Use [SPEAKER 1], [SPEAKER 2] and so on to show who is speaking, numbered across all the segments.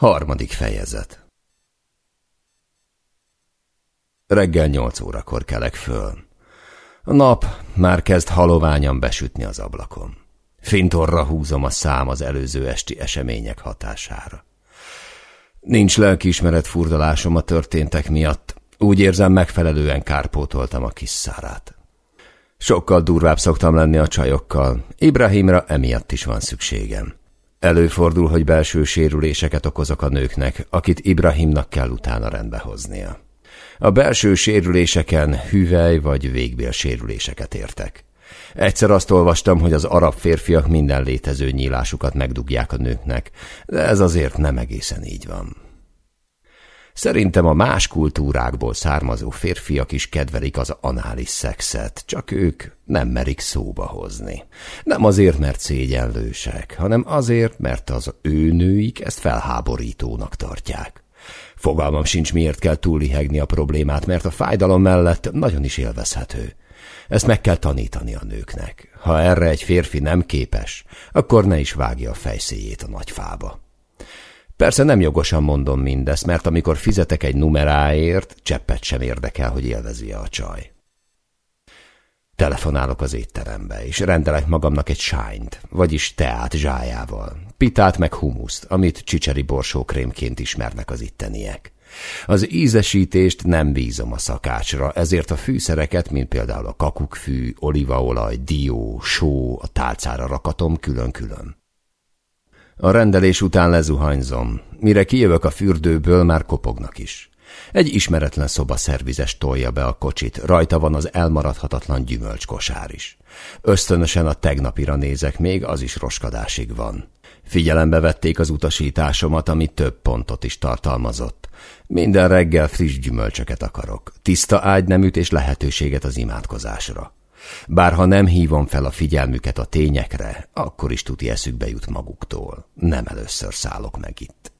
[SPEAKER 1] Harmadik fejezet Reggel nyolc órakor kelek föl. A nap már kezd haloványan besütni az ablakon. Fintorra húzom a szám az előző esti események hatására. Nincs lelkiismeret furdalásom a történtek miatt. Úgy érzem, megfelelően kárpótoltam a kis szárát. Sokkal durvább szoktam lenni a csajokkal. Ibrahimra emiatt is van szükségem. Előfordul, hogy belső sérüléseket okozok a nőknek, akit Ibrahimnak kell utána rendbe hoznia. A belső sérüléseken hüvely vagy végbél sérüléseket értek. Egyszer azt olvastam, hogy az arab férfiak minden létező nyílásukat megdugják a nőknek, de ez azért nem egészen így van. Szerintem a más kultúrákból származó férfiak is kedvelik az anális szexet, csak ők nem merik szóba hozni. Nem azért, mert szégyenlősek, hanem azért, mert az ő nőik ezt felháborítónak tartják. Fogalmam sincs, miért kell túllihegni a problémát, mert a fájdalom mellett nagyon is élvezhető. Ezt meg kell tanítani a nőknek. Ha erre egy férfi nem képes, akkor ne is vágja a fejszéjét a nagy fába. Persze nem jogosan mondom mindezt, mert amikor fizetek egy numeráért, cseppet sem érdekel, hogy élvezi a csaj. Telefonálok az étterembe, és rendelek magamnak egy sányt, vagyis teát zsájával, pitát meg humuszt, amit csicseri borsókrémként ismernek az itteniek. Az ízesítést nem bízom a szakácsra, ezért a fűszereket, mint például a kakukkfű, olívaolaj, dió, só, a tálcára rakatom külön-külön. A rendelés után lezuhanyzom. Mire kijövök a fürdőből, már kopognak is. Egy ismeretlen szobaszervizes tolja be a kocsit, rajta van az elmaradhatatlan gyümölcskosár is. Ösztönösen a tegnapira nézek, még az is roskadásig van. Figyelembe vették az utasításomat, ami több pontot is tartalmazott. Minden reggel friss gyümölcsöket akarok, tiszta ágyneműt és lehetőséget az imádkozásra. Bár ha nem hívom fel a figyelmüket a tényekre, akkor is tuti eszükbe jut maguktól. Nem először szállok meg itt.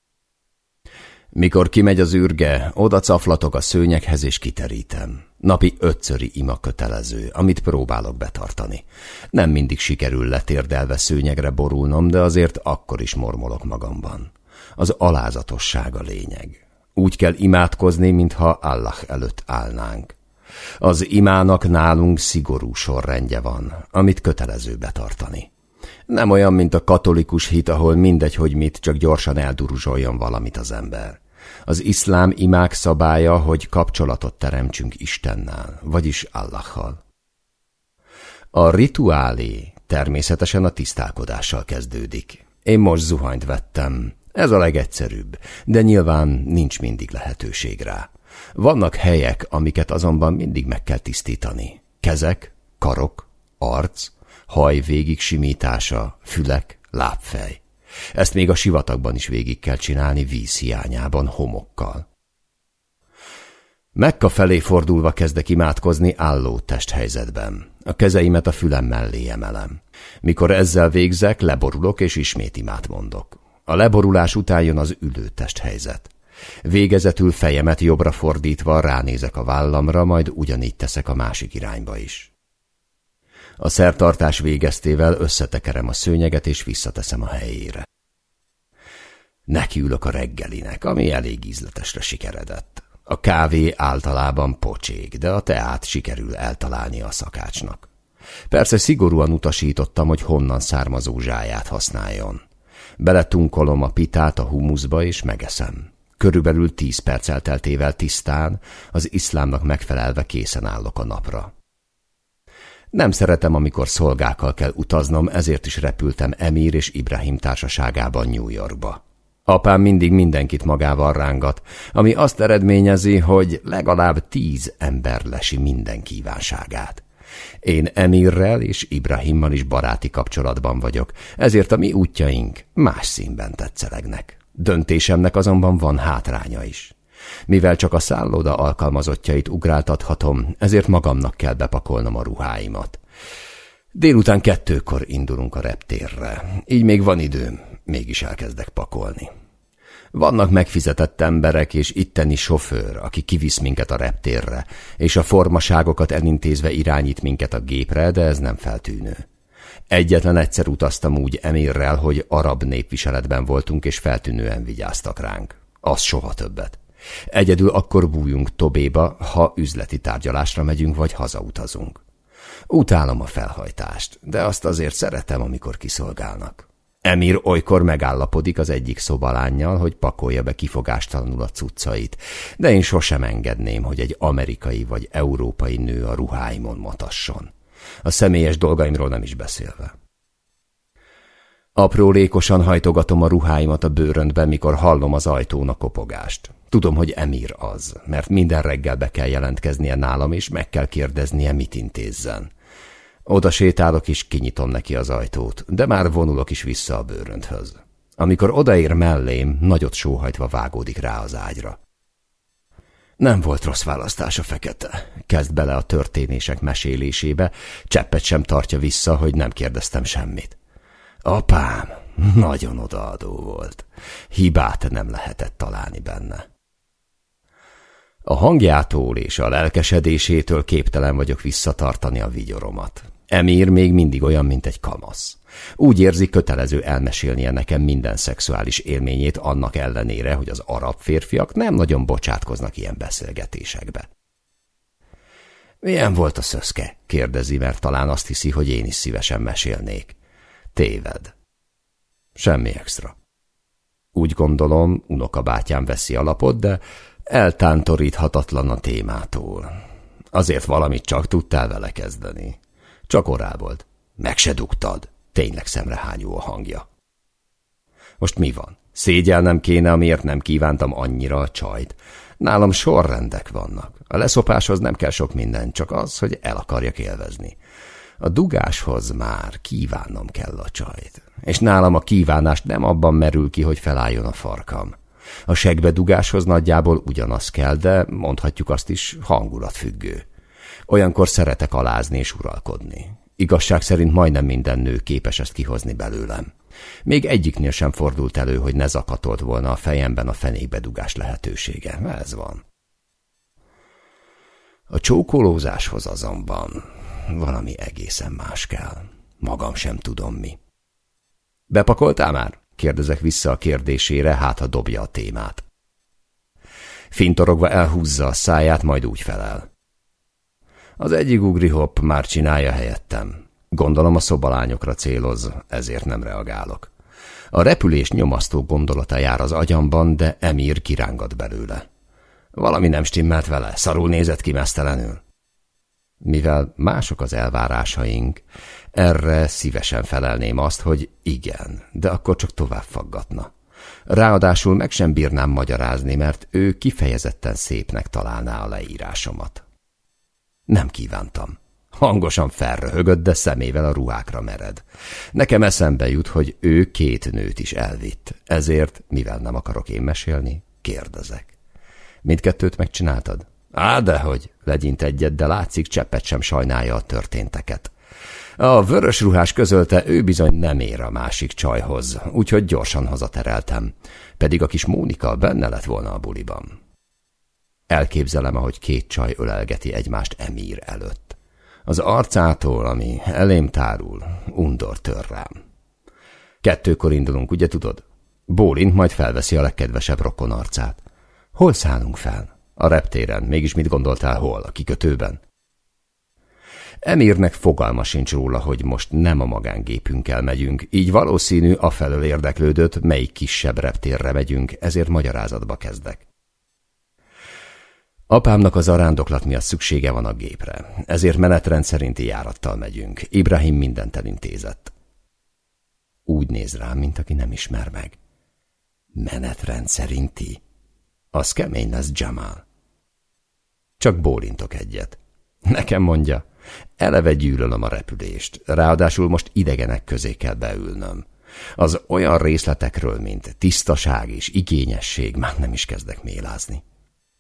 [SPEAKER 1] Mikor kimegy az űrge, oda caflatok a szőnyeghez és kiterítem. Napi ötszöri ima kötelező, amit próbálok betartani. Nem mindig sikerül letérdelve szőnyegre borulnom, de azért akkor is mormolok magamban. Az alázatosság a lényeg. Úgy kell imádkozni, mintha Allah előtt állnánk. Az imának nálunk szigorú sorrendje van, amit kötelező betartani. Nem olyan, mint a katolikus hit, ahol mindegy, hogy mit, csak gyorsan elduruzsoljon valamit az ember. Az iszlám imák szabálya, hogy kapcsolatot teremtsünk Istennel, vagyis Allahhal. A rituálé természetesen a tisztálkodással kezdődik. Én most zuhanyt vettem. Ez a legegyszerűbb, de nyilván nincs mindig lehetőség rá. Vannak helyek, amiket azonban mindig meg kell tisztítani. Kezek, karok, arc, haj végig simítása, fülek, lábfej. Ezt még a sivatagban is végig kell csinálni víz hiányában, homokkal. Mekka felé fordulva kezdek imádkozni álló testhelyzetben. A kezeimet a fülem mellé emelem. Mikor ezzel végzek, leborulok és ismét imát mondok. A leborulás után jön az ülő testhelyzet. Végezetül fejemet jobbra fordítva ránézek a vállamra, majd ugyanígy teszek a másik irányba is. A szertartás végeztével összetekerem a szőnyeget, és visszateszem a helyére. Nekiülök a reggelinek, ami elég ízletesre sikeredett. A kávé általában pocsék, de a teát sikerül eltalálni a szakácsnak. Persze szigorúan utasítottam, hogy honnan származó zsáját használjon. Beletunkolom a pitát a humuszba, és megeszem. Körülbelül tíz perc elteltével tisztán, az iszlámnak megfelelve készen állok a napra. Nem szeretem, amikor szolgákkal kell utaznom, ezért is repültem Emir és Ibrahim társaságában New Yorkba. Apám mindig mindenkit magával rángat, ami azt eredményezi, hogy legalább tíz ember lesi minden kívánságát. Én Emirrel és Ibrahimmal is baráti kapcsolatban vagyok, ezért a mi útjaink más színben tetszelegnek. Döntésemnek azonban van hátránya is. Mivel csak a szálloda alkalmazottjait ugráltathatom, ezért magamnak kell bepakolnom a ruháimat. Délután kettőkor indulunk a reptérre, így még van időm, mégis elkezdek pakolni. Vannak megfizetett emberek és itteni sofőr, aki kivisz minket a reptérre, és a formaságokat elintézve irányít minket a gépre, de ez nem feltűnő. Egyetlen egyszer utaztam úgy Emirrel, hogy arab népviseletben voltunk, és feltűnően vigyáztak ránk. Az soha többet. Egyedül akkor bújunk Tobéba, ha üzleti tárgyalásra megyünk, vagy hazautazunk. Utálom a felhajtást, de azt azért szeretem, amikor kiszolgálnak. Emir olykor megállapodik az egyik szobalányjal, hogy pakolja be kifogástalanul a cuccait, de én sosem engedném, hogy egy amerikai vagy európai nő a ruháimon matasson. A személyes dolgaimról nem is beszélve. Aprólékosan hajtogatom a ruháimat a bőröntben, mikor hallom az ajtón a kopogást. Tudom, hogy Emir az, mert minden reggel be kell jelentkeznie nálam, és meg kell kérdeznie, mit intézzen. Oda sétálok, és kinyitom neki az ajtót, de már vonulok is vissza a bőrönthöz. Amikor odaér mellém, nagyot sóhajtva vágódik rá az ágyra. Nem volt rossz választás a fekete. Kezd bele a történések mesélésébe, cseppet sem tartja vissza, hogy nem kérdeztem semmit. Apám nagyon odaadó volt. Hibát nem lehetett találni benne. A hangjától és a lelkesedésétől képtelen vagyok visszatartani a vigyoromat. Emír még mindig olyan, mint egy kamasz. Úgy érzi kötelező elmesélnie nekem minden szexuális élményét annak ellenére, hogy az arab férfiak nem nagyon bocsátkoznak ilyen beszélgetésekbe. Milyen volt a szöszke? kérdezi, mert talán azt hiszi, hogy én is szívesen mesélnék. Téved. Semmi extra. Úgy gondolom, unokabátyám veszi alapot, de eltántoríthatatlan a témától. Azért valamit csak tudtál vele kezdeni. Csak orál volt. Meg se dugtad. Tényleg szemrehányó a hangja. Most mi van? Szégyelnem kéne, amiért nem kívántam annyira a csajt. Nálam sorrendek vannak. A leszopáshoz nem kell sok minden, csak az, hogy el akarjak élvezni. A dugáshoz már kívánnom kell a csajt. És nálam a kívánás nem abban merül ki, hogy felálljon a farkam. A segbedugáshoz nagyjából ugyanaz kell, de mondhatjuk azt is hangulatfüggő. Olyankor szeretek alázni és uralkodni. Igazság szerint majdnem minden nő képes ezt kihozni belőlem. Még egyiknél sem fordult elő, hogy ne zakatolt volna a fejemben a fenékbedugás lehetősége. Ez van. A csókolózáshoz azonban valami egészen más kell. Magam sem tudom mi. Bepakoltál már? Kérdezek vissza a kérdésére, hát ha dobja a témát. Fintorogva elhúzza a száját, majd úgy felel. Az egyik ugri-hopp már csinálja helyettem. Gondolom a szobalányokra céloz, ezért nem reagálok. A repülés nyomasztó gondolata jár az agyamban, de Emir kirángat belőle. Valami nem stimmelt vele, szarul nézett ki mesztelenül. Mivel mások az elvárásaink, erre szívesen felelném azt, hogy igen, de akkor csak tovább faggatna. Ráadásul meg sem bírnám magyarázni, mert ő kifejezetten szépnek találná a leírásomat. Nem kívántam. Hangosan felröhögött, de szemével a ruhákra mered. Nekem eszembe jut, hogy ő két nőt is elvitt. Ezért, mivel nem akarok én mesélni, kérdezek. Mindkettőt megcsináltad? Á, dehogy, legyint egyet, de látszik, cseppet sem sajnálja a történteket. A vörös ruhás közölte, ő bizony nem ér a másik csajhoz, úgyhogy gyorsan hazatereltem. Pedig a kis Mónika benne lett volna a buliban. Elképzelem, ahogy két csaj ölelgeti egymást Emír előtt. Az arcától, ami elém tárul, undor tör rám. Kettőkor indulunk, ugye tudod? Bólint majd felveszi a legkedvesebb rokon arcát. Hol szállunk fel? A reptéren. Mégis mit gondoltál hol? A kikötőben? Emírnek fogalma sincs róla, hogy most nem a magángépünkkel megyünk, így valószínű afelől érdeklődött, melyik kisebb reptérre megyünk, ezért magyarázatba kezdek. Apámnak az arándoklat miatt szüksége van a gépre, ezért menetrend szerinti járattal megyünk. Ibrahim mindent elintézett. Úgy néz rám, mint aki nem ismer meg. Menetrend szerinti? Az kemény lesz, Jamal. Csak bólintok egyet. Nekem mondja, eleve gyűlölöm a repülést, ráadásul most idegenek közé kell beülnöm. Az olyan részletekről, mint tisztaság és igényesség, már nem is kezdek mélázni.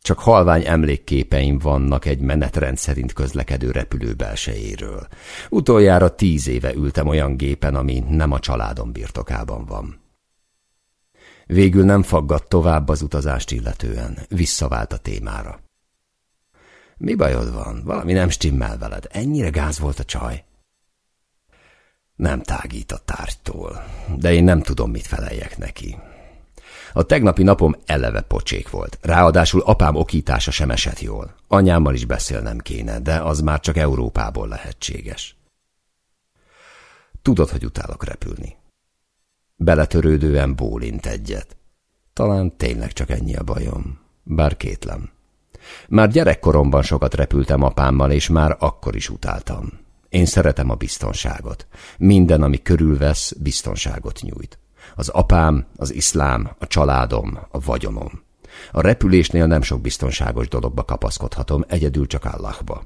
[SPEAKER 1] Csak halvány emlékképeim vannak egy menetrend szerint közlekedő repülő belsejéről. Utoljára tíz éve ültem olyan gépen, ami nem a családom birtokában van. Végül nem faggadt tovább az utazást illetően, visszavált a témára. Mi bajod van? Valami nem stimmel veled. Ennyire gáz volt a csaj? Nem tágít a tárgytól, de én nem tudom, mit feleljek neki. A tegnapi napom eleve pocsék volt, ráadásul apám okítása sem esett jól. Anyámmal is beszélnem kéne, de az már csak Európából lehetséges. Tudod, hogy utálok repülni. Beletörődően bólint egyet. Talán tényleg csak ennyi a bajom, bár kétlem. Már gyerekkoromban sokat repültem apámmal, és már akkor is utáltam. Én szeretem a biztonságot. Minden, ami körülvesz, biztonságot nyújt. Az apám, az iszlám, a családom, a vagyonom. A repülésnél nem sok biztonságos dologba kapaszkodhatom, egyedül csak Allahba.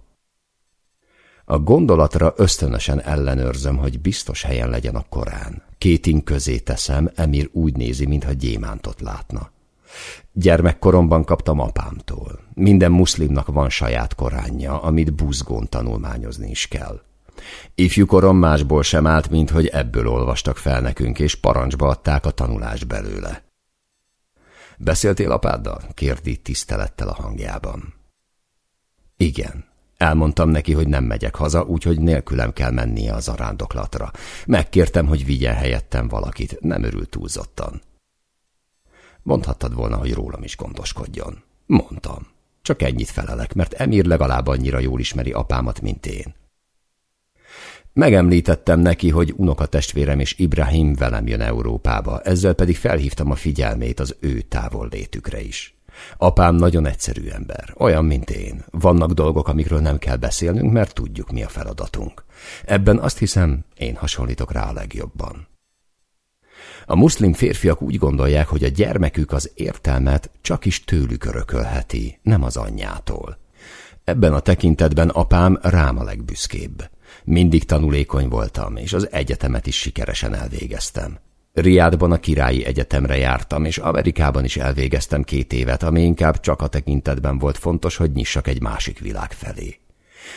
[SPEAKER 1] A gondolatra ösztönösen ellenőrzöm, hogy biztos helyen legyen a Korán. Két ing közé teszem, Emir úgy nézi, mintha gyémántot látna. Gyermekkoromban kaptam apámtól. Minden muszlimnak van saját koránja, amit buzgón tanulmányozni is kell. Ifjúkorom másból sem állt, mint hogy ebből olvastak fel nekünk, és parancsba adták a tanulás belőle. Beszéltél apáddal? kérdi tisztelettel a hangjában. Igen. Elmondtam neki, hogy nem megyek haza, úgyhogy nélkülem kell mennie az arándoklatra. Megkértem, hogy vigyen helyettem valakit, nem örült túlzottan. Mondhattad volna, hogy rólam is gondoskodjon. Mondtam. Csak ennyit felelek, mert Emir legalább annyira jól ismeri apámat, mint én. Megemlítettem neki, hogy unokatestvérem és Ibrahim velem jön Európába, ezzel pedig felhívtam a figyelmét az ő távollétükre is. Apám nagyon egyszerű ember, olyan, mint én. Vannak dolgok, amikről nem kell beszélnünk, mert tudjuk, mi a feladatunk. Ebben azt hiszem, én hasonlítok rá a legjobban. A muszlim férfiak úgy gondolják, hogy a gyermekük az értelmet csak is tőlük örökölheti, nem az anyjától. Ebben a tekintetben apám rám a legbüszkébb. Mindig tanulékony voltam, és az egyetemet is sikeresen elvégeztem. Riádban a királyi egyetemre jártam, és Amerikában is elvégeztem két évet, ami inkább csak a tekintetben volt fontos, hogy nyissak egy másik világ felé.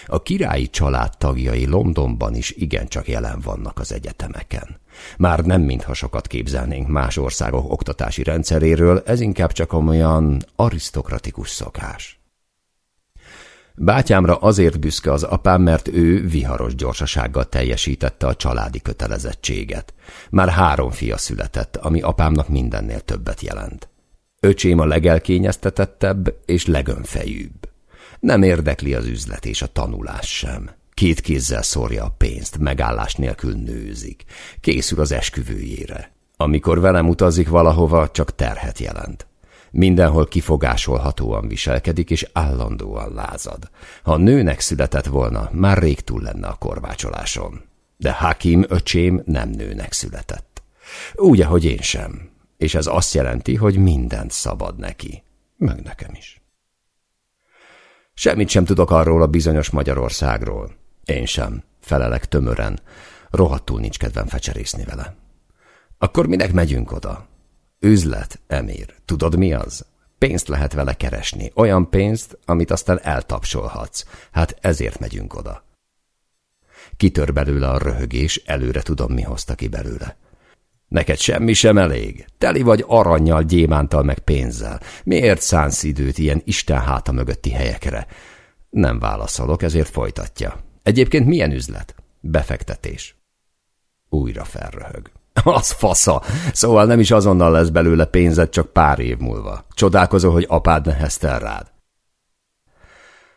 [SPEAKER 1] A királyi család tagjai Londonban is igencsak jelen vannak az egyetemeken. Már nem mintha sokat képzelnénk más országok oktatási rendszeréről, ez inkább csak olyan arisztokratikus szokás. Bátyámra azért büszke az apám, mert ő viharos gyorsasággal teljesítette a családi kötelezettséget. Már három fia született, ami apámnak mindennél többet jelent. Öcsém a legelkényeztetettebb és legönfejűbb. Nem érdekli az üzlet és a tanulás sem. Két kézzel szórja a pénzt, megállás nélkül nőzik. Készül az esküvőjére. Amikor velem utazik valahova, csak terhet jelent. Mindenhol kifogásolhatóan viselkedik, és állandóan lázad. Ha nőnek született volna, már rég túl lenne a korvácsoláson. De Hakim öcsém nem nőnek született. Úgy, ahogy én sem. És ez azt jelenti, hogy mindent szabad neki. Meg nekem is. Semmit sem tudok arról a bizonyos Magyarországról. Én sem, felelek tömören. Rohadtul nincs kedvem fecserészni vele. Akkor minek megyünk oda? Üzlet, Emir. Tudod mi az? Pénzt lehet vele keresni. Olyan pénzt, amit aztán eltapsolhatsz. Hát ezért megyünk oda. Kitör belőle a röhögés, előre tudom, mi hozta ki belőle. Neked semmi sem elég. Teli vagy aranyjal, gyémántal meg pénzzel. Miért szánsz időt ilyen Isten háta mögötti helyekre? Nem válaszolok, ezért folytatja. Egyébként milyen üzlet? Befektetés. Újra felröhög. Az fasza. Szóval nem is azonnal lesz belőle pénzed, csak pár év múlva. Csodálkozó, hogy apád neheztel rád.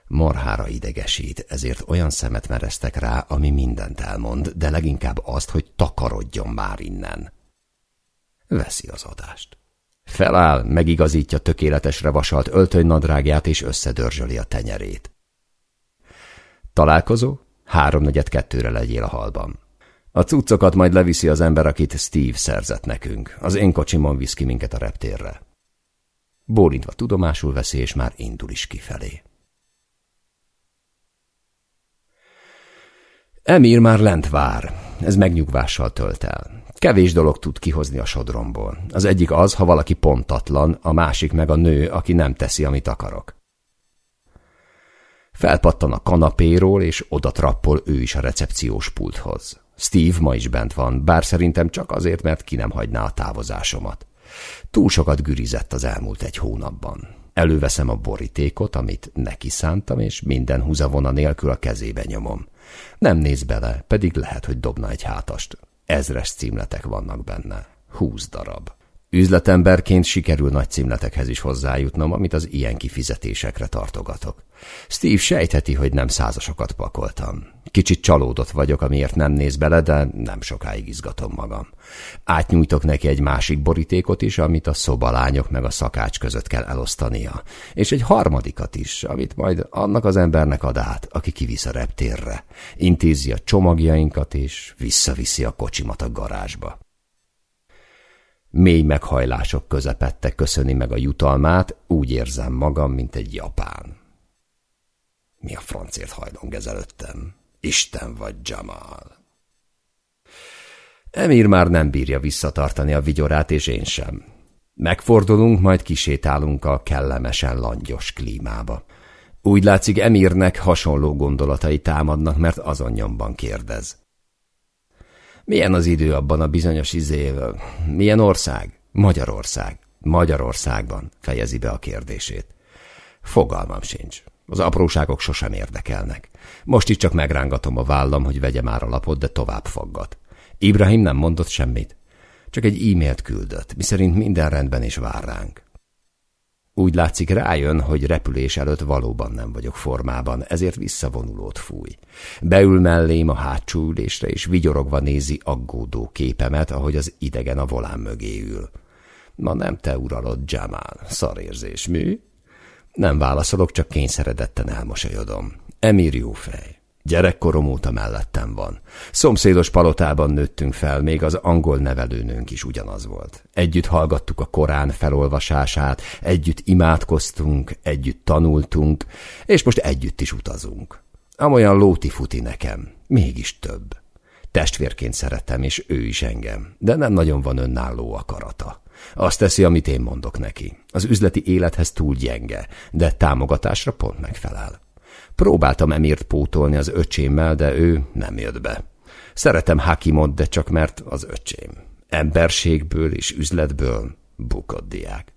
[SPEAKER 1] Morhára idegesít, ezért olyan szemet mereztek rá, ami mindent elmond, de leginkább azt, hogy takarodjon már innen. Veszi az adást. Feláll, megigazítja tökéletesre vasalt öltönynadrágját és összedörzsöli a tenyerét. Találkozó? Háromnegyed kettőre legyél a halban. A cuccokat majd leviszi az ember, akit Steve szerzett nekünk. Az én kocsimon visz ki minket a reptérre. Bólintva tudomásul veszi, és már indul is kifelé. Emir már lent vár. Ez megnyugvással tölt el. Kevés dolog tud kihozni a sodromból. Az egyik az, ha valaki pontatlan, a másik meg a nő, aki nem teszi, amit akarok. Felpattan a kanapéról, és oda trappol ő is a recepciós pulthoz. Steve ma is bent van, bár szerintem csak azért, mert ki nem hagyná a távozásomat. Túl sokat gürizett az elmúlt egy hónapban. Előveszem a borítékot, amit neki szántam, és minden húzavona nélkül a kezébe nyomom. Nem néz bele, pedig lehet, hogy dobna egy hátast. Ezres címletek vannak benne. Húsz darab. Üzletemberként sikerül nagy címletekhez is hozzájutnom, amit az ilyen kifizetésekre tartogatok. Steve sejtheti, hogy nem százasokat pakoltam. Kicsit csalódott vagyok, amiért nem néz bele, de nem sokáig izgatom magam. Átnyújtok neki egy másik borítékot is, amit a szobalányok meg a szakács között kell elosztania, és egy harmadikat is, amit majd annak az embernek ad át, aki kivisz a reptérre. Intézi a csomagjainkat, és visszaviszi a kocsimat a garázsba. Mély meghajlások közepette köszöni meg a jutalmát, úgy érzem magam, mint egy japán. Mi a francért hajlong ezelőttem? Isten vagy Jamal. Emir már nem bírja visszatartani a vigyorát, és én sem. Megfordulunk, majd kisétálunk a kellemesen langyos klímába. Úgy látszik, Emirnek hasonló gondolatai támadnak, mert azon nyomban kérdez. Milyen az idő abban a bizonyos izével? Milyen ország? Magyarország. Magyarországban fejezi be a kérdését. Fogalmam sincs. Az apróságok sosem érdekelnek. Most is csak megrángatom a vállam, hogy vegye már a lapot, de tovább faggat. Ibrahim nem mondott semmit. Csak egy e-mailt küldött, miszerint minden rendben is vár ránk. Úgy látszik rájön, hogy repülés előtt valóban nem vagyok formában, ezért visszavonulót fúj. Beül mellém a hátsó ülésre, és vigyorogva nézi aggódó képemet, ahogy az idegen a volán mögé ül. Ma nem te uralod, Jamal. Szarérzés, mű? Nem válaszolok, csak kényszeredetten elmosolyodom. Emir jó fej. Gyerekkorom óta mellettem van. Szomszédos palotában nőttünk fel, még az angol nevelőnőnk is ugyanaz volt. Együtt hallgattuk a Korán felolvasását, együtt imádkoztunk, együtt tanultunk, és most együtt is utazunk. Amolyan lóti-futi nekem, mégis több. Testvérként szeretem, és ő is engem, de nem nagyon van önálló akarata. Azt teszi, amit én mondok neki. Az üzleti élethez túl gyenge, de támogatásra pont megfelel. Próbáltam Emirt pótolni az öcsémmel, de ő nem jött be. Szeretem Hakimot, de csak mert az öcsém. Emberségből és üzletből bukott diák.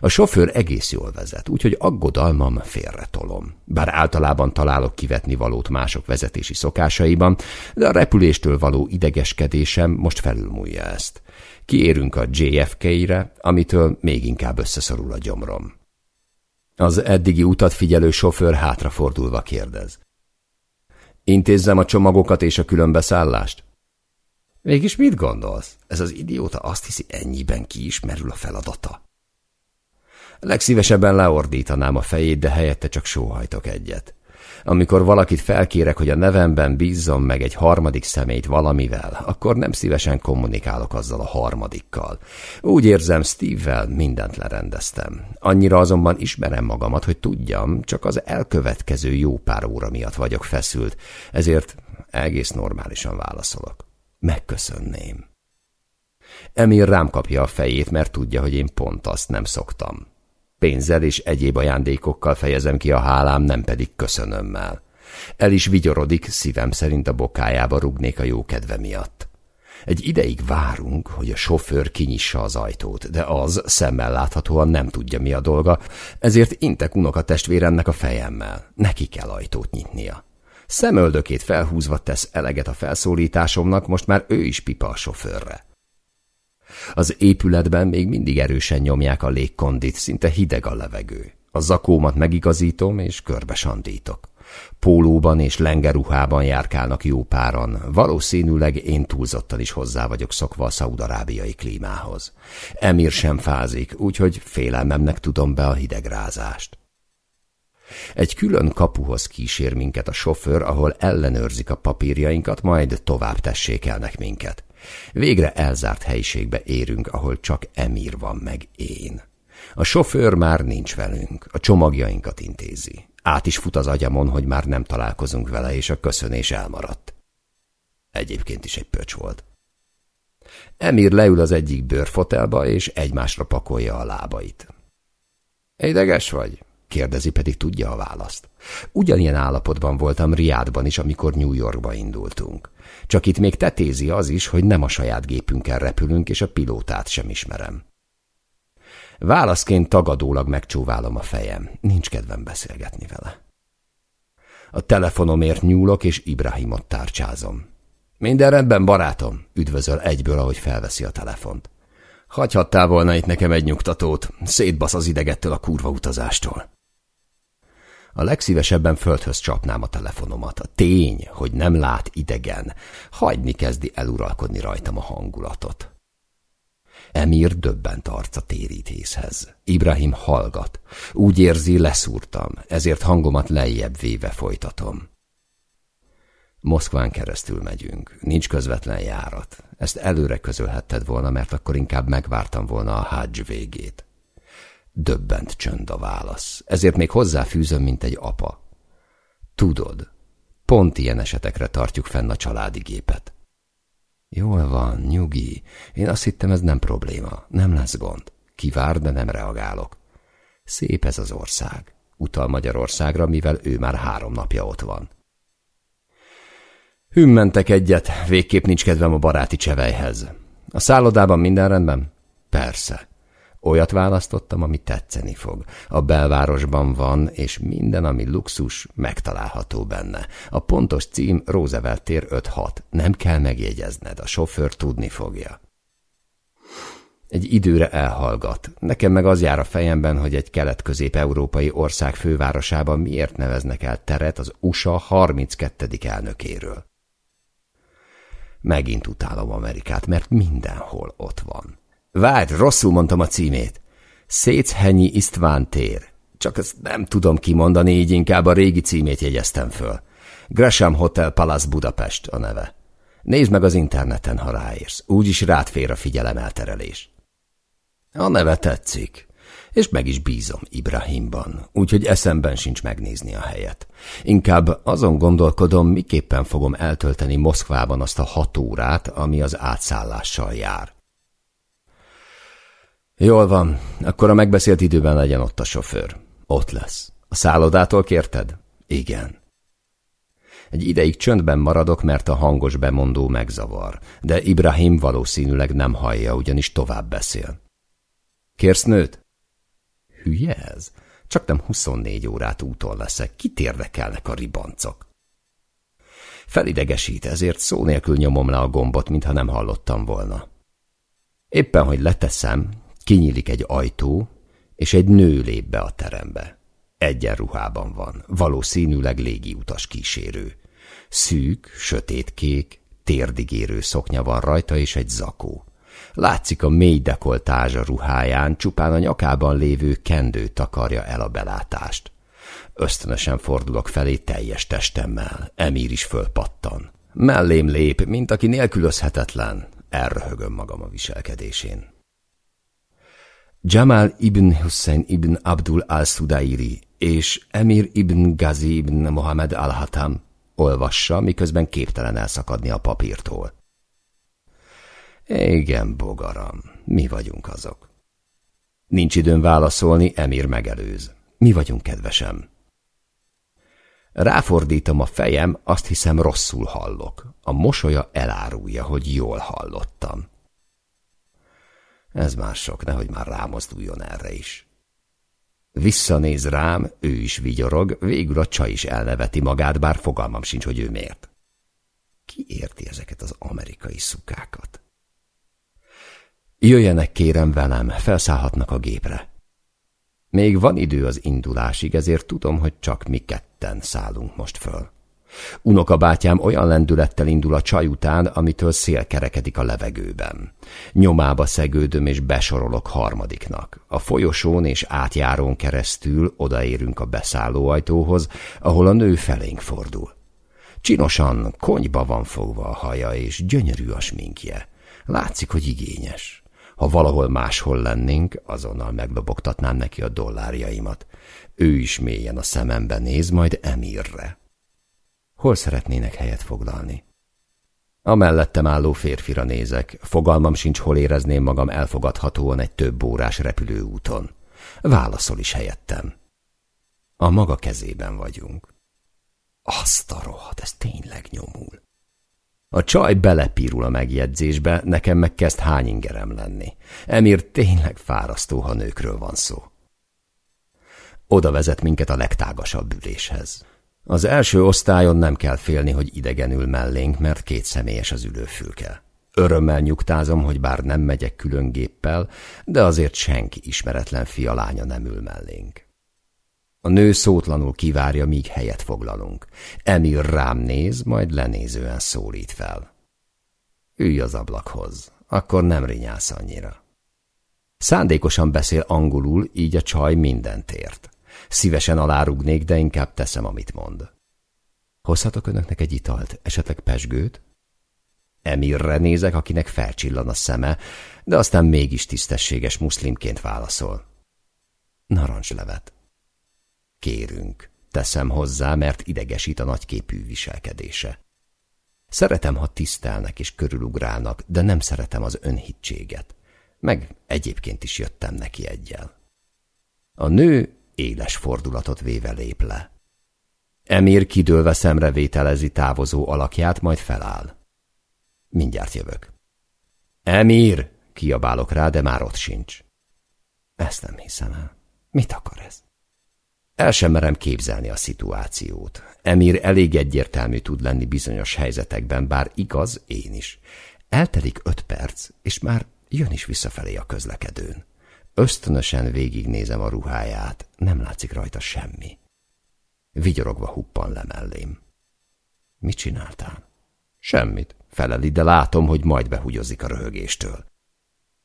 [SPEAKER 1] A sofőr egész jól vezet, úgyhogy aggodalmam félretolom. Bár általában találok kivetni valót mások vezetési szokásaiban, de a repüléstől való idegeskedésem most felülmúlja ezt. Kiérünk a JFK-re, amitől még inkább összeszorul a gyomrom. Az eddigi utat figyelő sofőr hátrafordulva kérdez. Intézzem a csomagokat és a különbeszállást? Mégis mit gondolsz? Ez az idióta azt hiszi, ennyiben kiismerül a feladata. Legszívesebben leordítanám a fejét, de helyette csak sóhajtok egyet. Amikor valakit felkérek, hogy a nevemben bízzon meg egy harmadik személyt valamivel, akkor nem szívesen kommunikálok azzal a harmadikkal. Úgy érzem, Steve-vel mindent lerendeztem. Annyira azonban ismerem magamat, hogy tudjam, csak az elkövetkező jó pár óra miatt vagyok feszült, ezért egész normálisan válaszolok. Megköszönném. Emil rám kapja a fejét, mert tudja, hogy én pont azt nem szoktam. Pénzzel és egyéb ajándékokkal fejezem ki a hálám, nem pedig köszönömmel. El is vigyorodik, szívem szerint a bokájába rugnék a jó kedve miatt. Egy ideig várunk, hogy a sofőr kinyissa az ajtót, de az szemmel láthatóan nem tudja, mi a dolga, ezért intek unoka testvéremnek a fejemmel. Neki kell ajtót nyitnia. Szemöldökét felhúzva tesz eleget a felszólításomnak, most már ő is pipa a sofőrre. Az épületben még mindig erősen nyomják a légkondit, szinte hideg a levegő. A zakómat megigazítom, és körbe sandítok. Pólóban és lengeruhában járkálnak jó páran, valószínűleg én túlzottan is hozzá vagyok szokva a szaudarábiai klímához. Emir sem fázik, úgyhogy félelmemnek tudom be a hidegrázást. Egy külön kapuhoz kísér minket a sofőr, ahol ellenőrzik a papírjainkat, majd tovább tessékelnek minket. Végre elzárt helyiségbe érünk, ahol csak Emir van meg én. A sofőr már nincs velünk, a csomagjainkat intézi. Át is fut az agyamon, hogy már nem találkozunk vele, és a köszönés elmaradt. Egyébként is egy pöcs volt. Emir leül az egyik bőrfotelba, és egymásra pakolja a lábait. Ideges vagy? Kérdezi, pedig tudja a választ. Ugyanilyen állapotban voltam Riádban is, amikor New Yorkba indultunk. Csak itt még tetézi az is, hogy nem a saját gépünkkel repülünk, és a pilótát sem ismerem. Válaszként tagadólag megcsóválom a fejem. Nincs kedvem beszélgetni vele. A telefonomért nyúlok, és Ibrahimot tárcsázom. Minden rendben, barátom, üdvözöl egyből, ahogy felveszi a telefont. Hagyhattál volna itt nekem egy nyugtatót, szétbasz az idegettől a kurva utazástól. A legszívesebben földhöz csapnám a telefonomat. A tény, hogy nem lát idegen, hagyni kezdi eluralkodni rajtam a hangulatot. Emir döbbent arca térítészhez. Ibrahim hallgat. Úgy érzi, leszúrtam, ezért hangomat lejjebb véve folytatom. Moszkván keresztül megyünk. Nincs közvetlen járat. Ezt előre közölhetted volna, mert akkor inkább megvártam volna a hágy végét. Döbbent csönd a válasz. Ezért még hozzáfűzöm, mint egy apa. Tudod, pont ilyen esetekre tartjuk fenn a családi gépet. Jól van, nyugi. Én azt hittem, ez nem probléma. Nem lesz gond. Kivár, de nem reagálok. Szép ez az ország. Utal Magyarországra, mivel ő már három napja ott van. Hümmentek egyet, végképp nincs kedvem a baráti csevejhez. A szállodában minden rendben? Persze. Olyat választottam, ami tetszeni fog. A belvárosban van, és minden, ami luxus, megtalálható benne. A pontos cím Roosevelt tér 5-6. Nem kell megjegyezned, a sofőr tudni fogja. Egy időre elhallgat. Nekem meg az jár a fejemben, hogy egy kelet-közép-európai ország fővárosában miért neveznek el teret az USA 32. elnökéről. Megint utálom Amerikát, mert mindenhol ott van. Várj, rosszul mondtam a címét. Széchenyi István tér. Csak ezt nem tudom kimondani, így inkább a régi címét jegyeztem föl. Gresham Hotel Palace Budapest a neve. Nézd meg az interneten, ha ráérsz. Úgyis rád fér a figyelemelterelés. A neve tetszik, és meg is bízom Ibrahimban, úgyhogy eszemben sincs megnézni a helyet. Inkább azon gondolkodom, miképpen fogom eltölteni Moszkvában azt a hat órát, ami az átszállással jár. Jól van, akkor a megbeszélt időben legyen ott a sofőr. Ott lesz. A szállodától kérted? Igen. Egy ideig csöndben maradok, mert a hangos bemondó megzavar, de Ibrahim valószínűleg nem hallja, ugyanis tovább beszél. Kérsz nőt? Hülye ez? Csak nem 24 órát úton leszek. Kit érdekelnek a ribancok? Felidegesít, ezért szó nélkül nyomom le a gombot, mintha nem hallottam volna. Éppen, hogy leteszem, Kinyílik egy ajtó, és egy nő lép be a terembe. Egyenruhában van, valószínűleg légiutas kísérő. Szűk, sötétkék, térdigérő szoknya van rajta, és egy zakó. Látszik a mély dekoltázs ruháján, csupán a nyakában lévő kendő takarja el a belátást. Ösztönösen fordulok felé teljes testemmel. Emír is fölpattan. Mellém lép, mint aki nélkülözhetetlen. Elröhögöm magam a viselkedésén. Jamal ibn Hussein ibn Abdul al-Sudairi és Emir ibn Gazi ibn Mohamed al-Hatam olvassa, miközben képtelen elszakadni a papírtól. Igen, bogaram, mi vagyunk azok. Nincs időm válaszolni, Emir megelőz. Mi vagyunk, kedvesem? Ráfordítom a fejem, azt hiszem rosszul hallok. A mosolya elárulja, hogy jól hallottam. Ez már sok, nehogy már rámozduljon erre is. Visszanéz rám, ő is vigyorog, végül a csaj is elneveti magát, bár fogalmam sincs, hogy ő miért. Ki érti ezeket az amerikai szukákat? Jöjjenek kérem velem, felszállhatnak a gépre. Még van idő az indulásig, ezért tudom, hogy csak mi ketten szállunk most föl. Unokabátyám olyan lendülettel indul a csaj után, amitől szél kerekedik a levegőben. Nyomába szegődöm és besorolok harmadiknak. A folyosón és átjárón keresztül odaérünk a beszállóajtóhoz, ahol a nő felénk fordul. Csinosan, konyba van fogva a haja, és gyönyörű a sminkje. Látszik, hogy igényes. Ha valahol máshol lennénk, azonnal meglobogtatnám neki a dollárjaimat. Ő is mélyen a szemembe néz, majd Emirre. Hol szeretnének helyet foglalni? A mellettem álló férfira nézek. Fogalmam sincs, hol érezném magam elfogadhatóan egy több órás repülőúton. Válaszol is helyettem. A maga kezében vagyunk. Azt a rohadt, ez tényleg nyomul. A csaj belepírul a megjegyzésbe, nekem meg kezd hányingerem lenni. Emir tényleg fárasztó, ha nőkről van szó. Oda vezet minket a legtágasabb üléshez. Az első osztályon nem kell félni, hogy idegenül mellénk, mert két személyes az ülőfülke. Örömmel nyugtázom, hogy bár nem megyek külön géppel, de azért senki ismeretlen fia lánya nem ül mellénk. A nő szótlanul kivárja, míg helyet foglalunk. Emil rám néz, majd lenézően szólít fel. Ülj az ablakhoz, akkor nem rinyálsz annyira. Szándékosan beszél angolul, így a csaj mindent ért. Szívesen alárugnék, de inkább teszem, amit mond. Hozhatok önöknek egy italt, esetleg pesgőt? Emirre nézek, akinek felcsillan a szeme, de aztán mégis tisztességes muszlimként válaszol. Narancslevet. Kérünk, teszem hozzá, mert idegesít a nagyképű viselkedése. Szeretem, ha tisztelnek és körülugrálnak, de nem szeretem az önhitséget. Meg egyébként is jöttem neki egyel. A nő éles fordulatot véve lép le. Emir kidőlve szemrevételezi távozó alakját, majd feláll. Mindjárt jövök. Emir! Kiabálok rá, de már ott sincs. Ezt nem hiszem el. Mit akar ez? El sem merem képzelni a szituációt. Emir elég egyértelmű tud lenni bizonyos helyzetekben, bár igaz, én is. Eltelik öt perc, és már jön is visszafelé a közlekedőn. Ösztönösen végignézem a ruháját, nem látszik rajta semmi. Vigyorogva huppan le mellém. Mit csináltál? Semmit, feleli, de látom, hogy majd behugyozik a röhögéstől.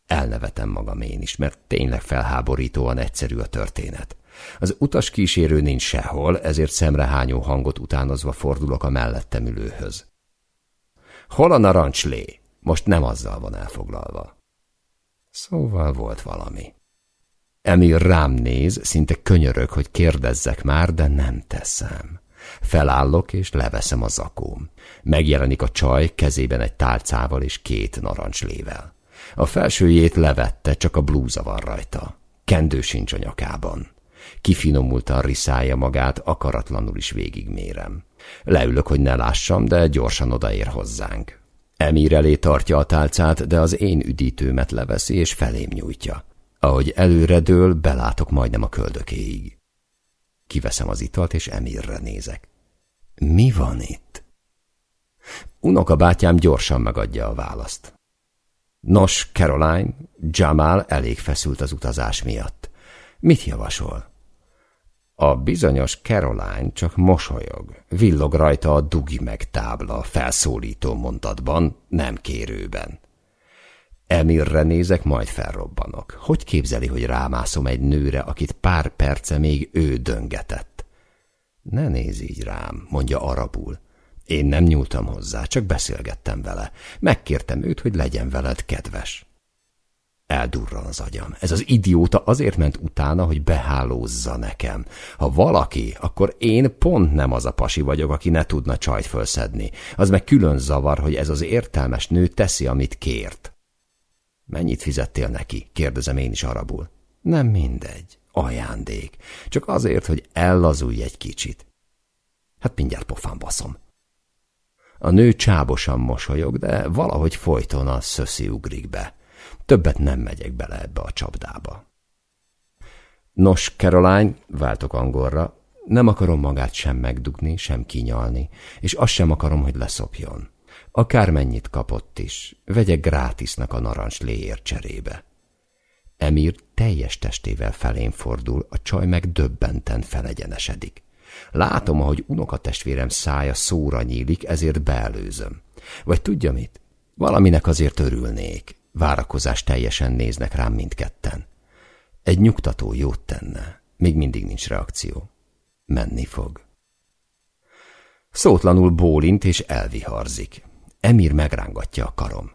[SPEAKER 1] Elnevetem magam én is, mert tényleg felháborítóan egyszerű a történet. Az utas kísérő nincs sehol, ezért szemrehányó hangot utánozva fordulok a mellettem ülőhöz. Hol a narancslé? Most nem azzal van elfoglalva. Szóval volt valami. Emil rám néz, szinte könyörög, hogy kérdezzek már, de nem teszem. Felállok, és leveszem a zakóm. Megjelenik a csaj, kezében egy tálcával és két narancslével. A felsőjét levette, csak a blúza van rajta. Kendő sincs a nyakában. Kifinomultan riszálja magát, akaratlanul is végigmérem. Leülök, hogy ne lássam, de gyorsan odaér hozzánk. Emír elé tartja a tálcát, de az én üdítőmet leveszi és felém nyújtja. Ahogy előre dől, belátok majdnem a köldökéig. Kiveszem az italt, és Emirre nézek. Mi van itt? Unoka bátyám gyorsan megadja a választ. Nos, Caroline, Jamal elég feszült az utazás miatt. Mit javasol? A bizonyos Caroline csak mosolyog. Villog rajta a dugi meg tábla, felszólító mondatban, nem kérőben. Emirre nézek, majd felrobbanok. Hogy képzeli, hogy rámászom egy nőre, akit pár perce még ő döngetett? Ne néz így rám, mondja arabul. Én nem nyúltam hozzá, csak beszélgettem vele. Megkértem őt, hogy legyen veled kedves. Eldurran az agyam. Ez az idióta azért ment utána, hogy behálózza nekem. Ha valaki, akkor én pont nem az a pasi vagyok, aki ne tudna csajt fölszedni. Az meg külön zavar, hogy ez az értelmes nő teszi, amit kért. Mennyit fizettél neki? kérdezem én is arabul. Nem mindegy. Ajándék. Csak azért, hogy ellazulj egy kicsit. Hát mindjárt pofán baszom. A nő csábosan mosolyog, de valahogy folyton a szöszi ugrik be. Többet nem megyek bele ebbe a csapdába. Nos, Caroline, váltok angolra, nem akarom magát sem megdugni, sem kinyalni, és azt sem akarom, hogy leszopjon. Akármennyit kapott is, vegye grátisnak a narancs léért cserébe. Emir teljes testével felén fordul, a csaj meg döbbenten felegyenesedik. Látom, ahogy unokatestvérem szája szóra nyílik, ezért beelőzöm. Vagy tudja mit? Valaminek azért örülnék. Várakozás teljesen néznek rám mindketten. Egy nyugtató jót tenne. Még mindig nincs reakció. Menni fog. Szótlanul bólint és elviharzik. Emir megrángatja a karom.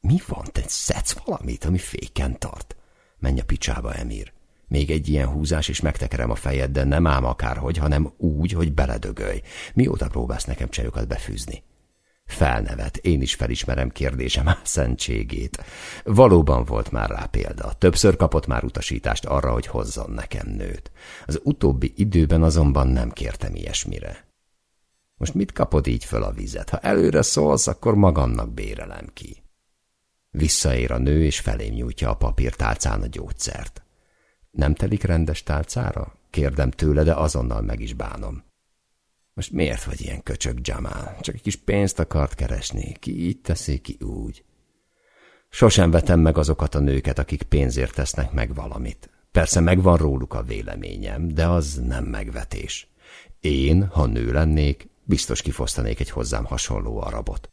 [SPEAKER 1] Mi van, te szedsz valamit, ami féken tart? Menj a picsába, Emir. Még egy ilyen húzás, és megtekerem a fejed, de nem ám akárhogy, hanem úgy, hogy beledögölj. Mióta próbálsz nekem csajokat befűzni? Felnevet, én is felismerem kérdésem szentségét. Valóban volt már rá példa. Többször kapott már utasítást arra, hogy hozzon nekem nőt. Az utóbbi időben azonban nem kértem ilyesmire. Most mit kapod így föl a vizet? Ha előre szólsz, akkor magamnak bérelem ki. Visszaér a nő, és felém nyújtja a papírtálcán a gyógyszert. Nem telik rendes tálcára? Kérdem tőle, de azonnal meg is bánom. Most miért vagy ilyen köcsög, Jamal? Csak egy kis pénzt akart keresni. Ki így teszi, ki úgy. Sosem vetem meg azokat a nőket, akik pénzért tesznek meg valamit. Persze megvan róluk a véleményem, de az nem megvetés. Én, ha nő lennék, biztos kifosztanék egy hozzám hasonló arabot.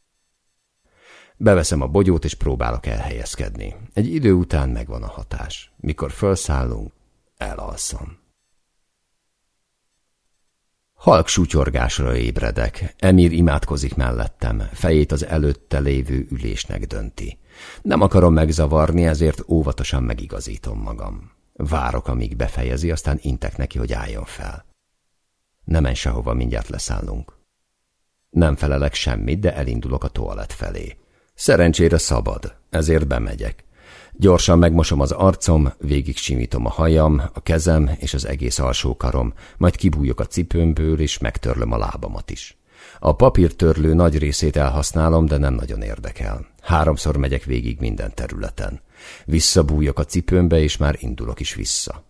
[SPEAKER 1] Beveszem a bogyót, és próbálok elhelyezkedni. Egy idő után megvan a hatás. Mikor felszállunk, elalszom. Halk sutyorgásra ébredek. Emir imádkozik mellettem, fejét az előtte lévő ülésnek dönti. Nem akarom megzavarni, ezért óvatosan megigazítom magam. Várok, amíg befejezi, aztán intek neki, hogy álljon fel. Nem menj sehova, mindjárt leszállunk. Nem felelek semmit, de elindulok a toalet felé. Szerencsére szabad, ezért bemegyek. Gyorsan megmosom az arcom, végig simítom a hajam, a kezem és az egész alsó karom, majd kibújok a cipőmből, és megtörlöm a lábamat is. A papírtörlő nagy részét elhasználom, de nem nagyon érdekel. Háromszor megyek végig minden területen. Visszabújok a cipőmbe, és már indulok is vissza.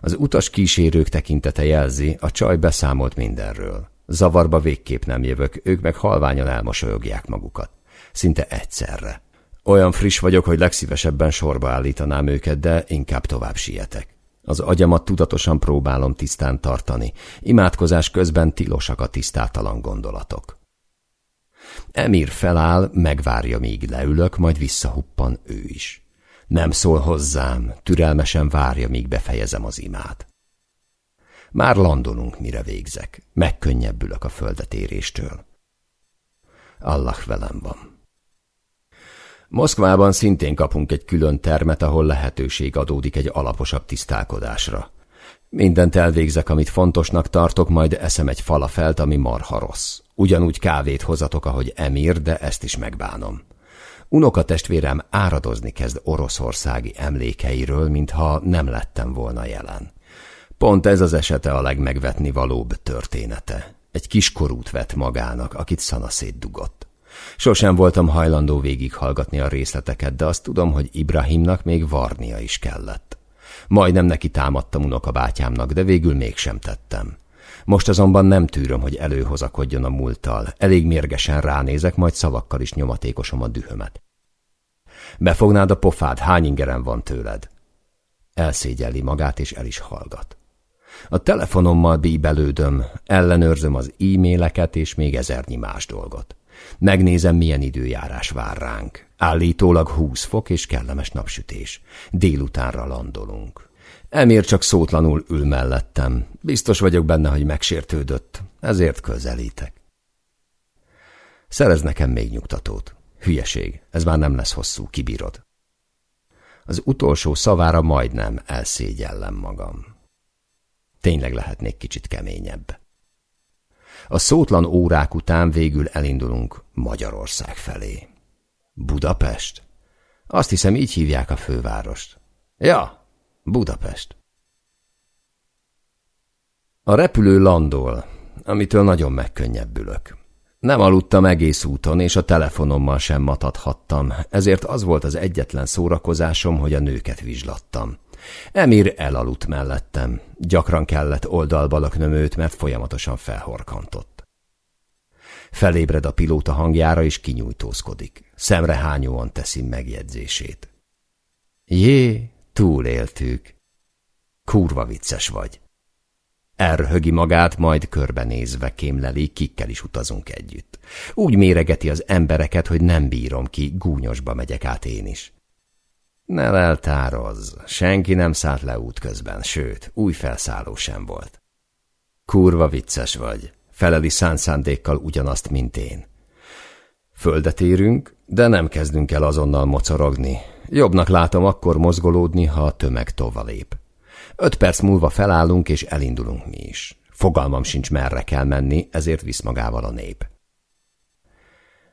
[SPEAKER 1] Az utas kísérők tekintete jelzi, a csaj beszámolt mindenről. Zavarba végképp nem jövök, ők meg halványan elmosolyogják magukat. Szinte egyszerre. Olyan friss vagyok, hogy legszívesebben sorba állítanám őket, de inkább tovább sietek. Az agyamat tudatosan próbálom tisztán tartani. Imádkozás közben tilosak a tisztátalan gondolatok. Emir feláll, megvárja, míg leülök, majd visszahuppan ő is. Nem szól hozzám, türelmesen várja, míg befejezem az imát. Már landolunk, mire végzek. Megkönnyebbülök a földetéréstől. Allah velem van. Moszkvában szintén kapunk egy külön termet, ahol lehetőség adódik egy alaposabb tisztálkodásra. Mindent elvégzek, amit fontosnak tartok, majd eszem egy falafelt, ami marha rossz. Ugyanúgy kávét hozatok, ahogy Emir, de ezt is megbánom. Unoka testvérem áradozni kezd oroszországi emlékeiről, mintha nem lettem volna jelen. Pont ez az esete a legmegvetni valóbb története. Egy kiskorút vett magának, akit szanaszét dugott. Sosem voltam hajlandó végighallgatni a részleteket, de azt tudom, hogy Ibrahimnak még varnia is kellett. Majdnem neki támadtam unokabátyámnak, de végül mégsem tettem. Most azonban nem tűröm, hogy előhozakodjon a múlttal. Elég mérgesen ránézek, majd szavakkal is nyomatékosom a dühömet. Befognád a pofád, hány ingeren van tőled? Elszégyelli magát, és el is hallgat. A telefonommal bíbelődöm, ellenőrzöm az e-maileket és még ezernyi más dolgot. Megnézem, milyen időjárás vár ránk. Állítólag húsz fok és kellemes napsütés. Délutánra landolunk. Emir csak szótlanul ül mellettem. Biztos vagyok benne, hogy megsértődött. Ezért közelítek. Szerez nekem még nyugtatót. Hülyeség, ez már nem lesz hosszú, kibírod. Az utolsó szavára majdnem elszégyellem magam. Tényleg lehetnék kicsit keményebb. A szótlan órák után végül elindulunk Magyarország felé. Budapest? Azt hiszem, így hívják a fővárost. Ja, Budapest. A repülő landol, amitől nagyon megkönnyebbülök. Nem aludtam egész úton, és a telefonommal sem matadhattam, ezért az volt az egyetlen szórakozásom, hogy a nőket vizslattam. Emir elaludt mellettem. Gyakran kellett oldalba löknöm őt, mert folyamatosan felhorkantott. Felébred a pilóta hangjára, és kinyújtózkodik. Szemrehányóan teszi megjegyzését. Jé, túléltük. Kurva vicces vagy. Elröhögi magát, majd körbenézve kémleli, kikkel is utazunk együtt. Úgy méregeti az embereket, hogy nem bírom ki, gúnyosba megyek át én is. Ne leltározz, senki nem szállt le útközben, sőt, új felszálló sem volt. Kurva vicces vagy, feleli szánszándékkal ugyanazt, mint én. Földet érünk, de nem kezdünk el azonnal mocorogni. Jobbnak látom akkor mozgolódni, ha a tömeg lép. Öt perc múlva felállunk, és elindulunk mi is. Fogalmam sincs, merre kell menni, ezért visz magával a nép.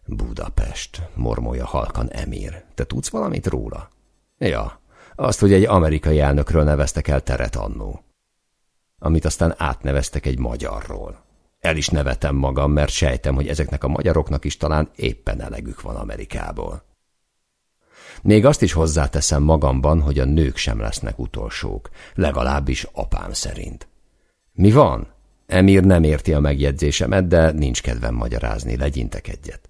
[SPEAKER 1] Budapest, mormolja halkan Emir. Te tudsz valamit róla? Ja, azt, hogy egy amerikai elnökről neveztek el teret annó. Amit aztán átneveztek egy magyarról. El is nevetem magam, mert sejtem, hogy ezeknek a magyaroknak is talán éppen elegük van Amerikából. Még azt is hozzáteszem magamban, hogy a nők sem lesznek utolsók, legalábbis apám szerint. Mi van? Emir nem érti a megjegyzésemet, de nincs kedvem magyarázni, legyintek egyet.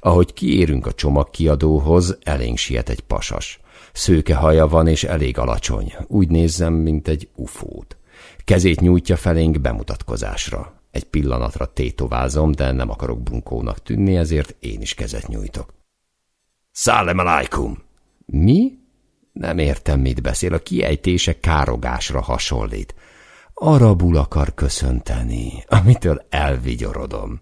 [SPEAKER 1] Ahogy kiérünk a csomagkiadóhoz, elénk siet egy pasas. Szőke haja van és elég alacsony, úgy nézzem, mint egy ufót. Kezét nyújtja felénk bemutatkozásra. Egy pillanatra tétovázom, de nem akarok bunkónak tűnni, ezért én is kezet nyújtok. Szálem alaikum! Mi? Nem értem, mit beszél. A kiejtése károgásra hasonlít arabul akar köszönteni, amitől elvigyorodom.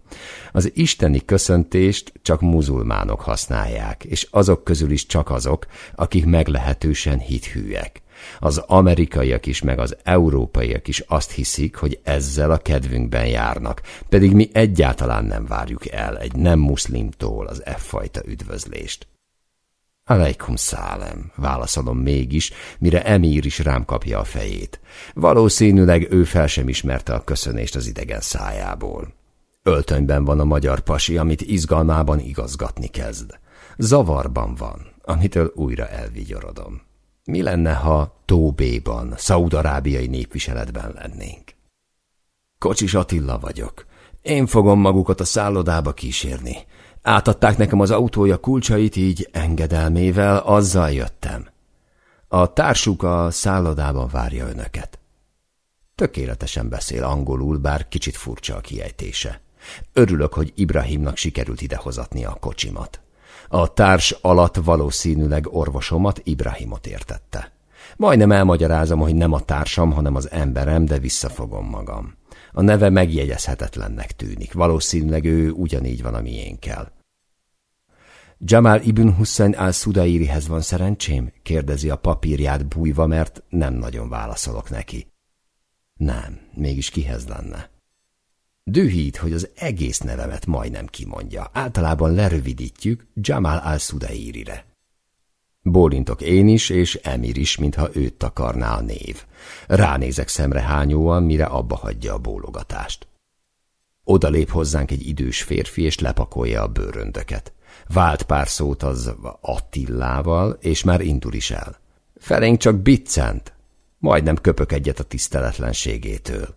[SPEAKER 1] Az isteni köszöntést csak muzulmánok használják, és azok közül is csak azok, akik meglehetősen hithűek. Az amerikaiak is, meg az európaiak is azt hiszik, hogy ezzel a kedvünkben járnak, pedig mi egyáltalán nem várjuk el egy nem muszlimtól az e fajta üdvözlést. Aleikum szálem, válaszolom mégis, mire Emír is rám kapja a fejét. Valószínűleg ő fel sem ismerte a köszönést az idegen szájából. Öltönyben van a magyar pasi, amit izgalmában igazgatni kezd. Zavarban van, amitől újra elvigyorodom. Mi lenne, ha Tóbéban, szaudarábiai népviseletben lennénk? Kocsis Attila vagyok. Én fogom magukat a szállodába kísérni. Átadták nekem az autója kulcsait, így engedelmével azzal jöttem. A társuk a szállodában várja önöket. Tökéletesen beszél angolul, bár kicsit furcsa a kiejtése. Örülök, hogy Ibrahimnak sikerült idehozatni a kocsimat. A társ alatt valószínűleg orvosomat, Ibrahimot értette. Majdnem elmagyarázom, hogy nem a társam, hanem az emberem, de visszafogom magam. A neve megjegyezhetetlennek tűnik. Valószínűleg ő ugyanígy van a miénkkel. Jamal ibn Hussein al-Sudairihez van szerencsém? kérdezi a papírját bújva, mert nem nagyon válaszolok neki. Nem, mégis kihez lenne? Dühít, hogy az egész nevemet majdnem kimondja. Általában lerövidítjük Jamal al-Sudairire. Bólintok én is, és Emir is, mintha őt takarná a név. Ránézek szemre hányóan, mire abba hagyja a bólogatást. Oda lép hozzánk egy idős férfi, és lepakolja a bőröndöket. Vált pár szót az Attillával, és már indul is el. Felénk csak biccent, majdnem köpök egyet a tiszteletlenségétől.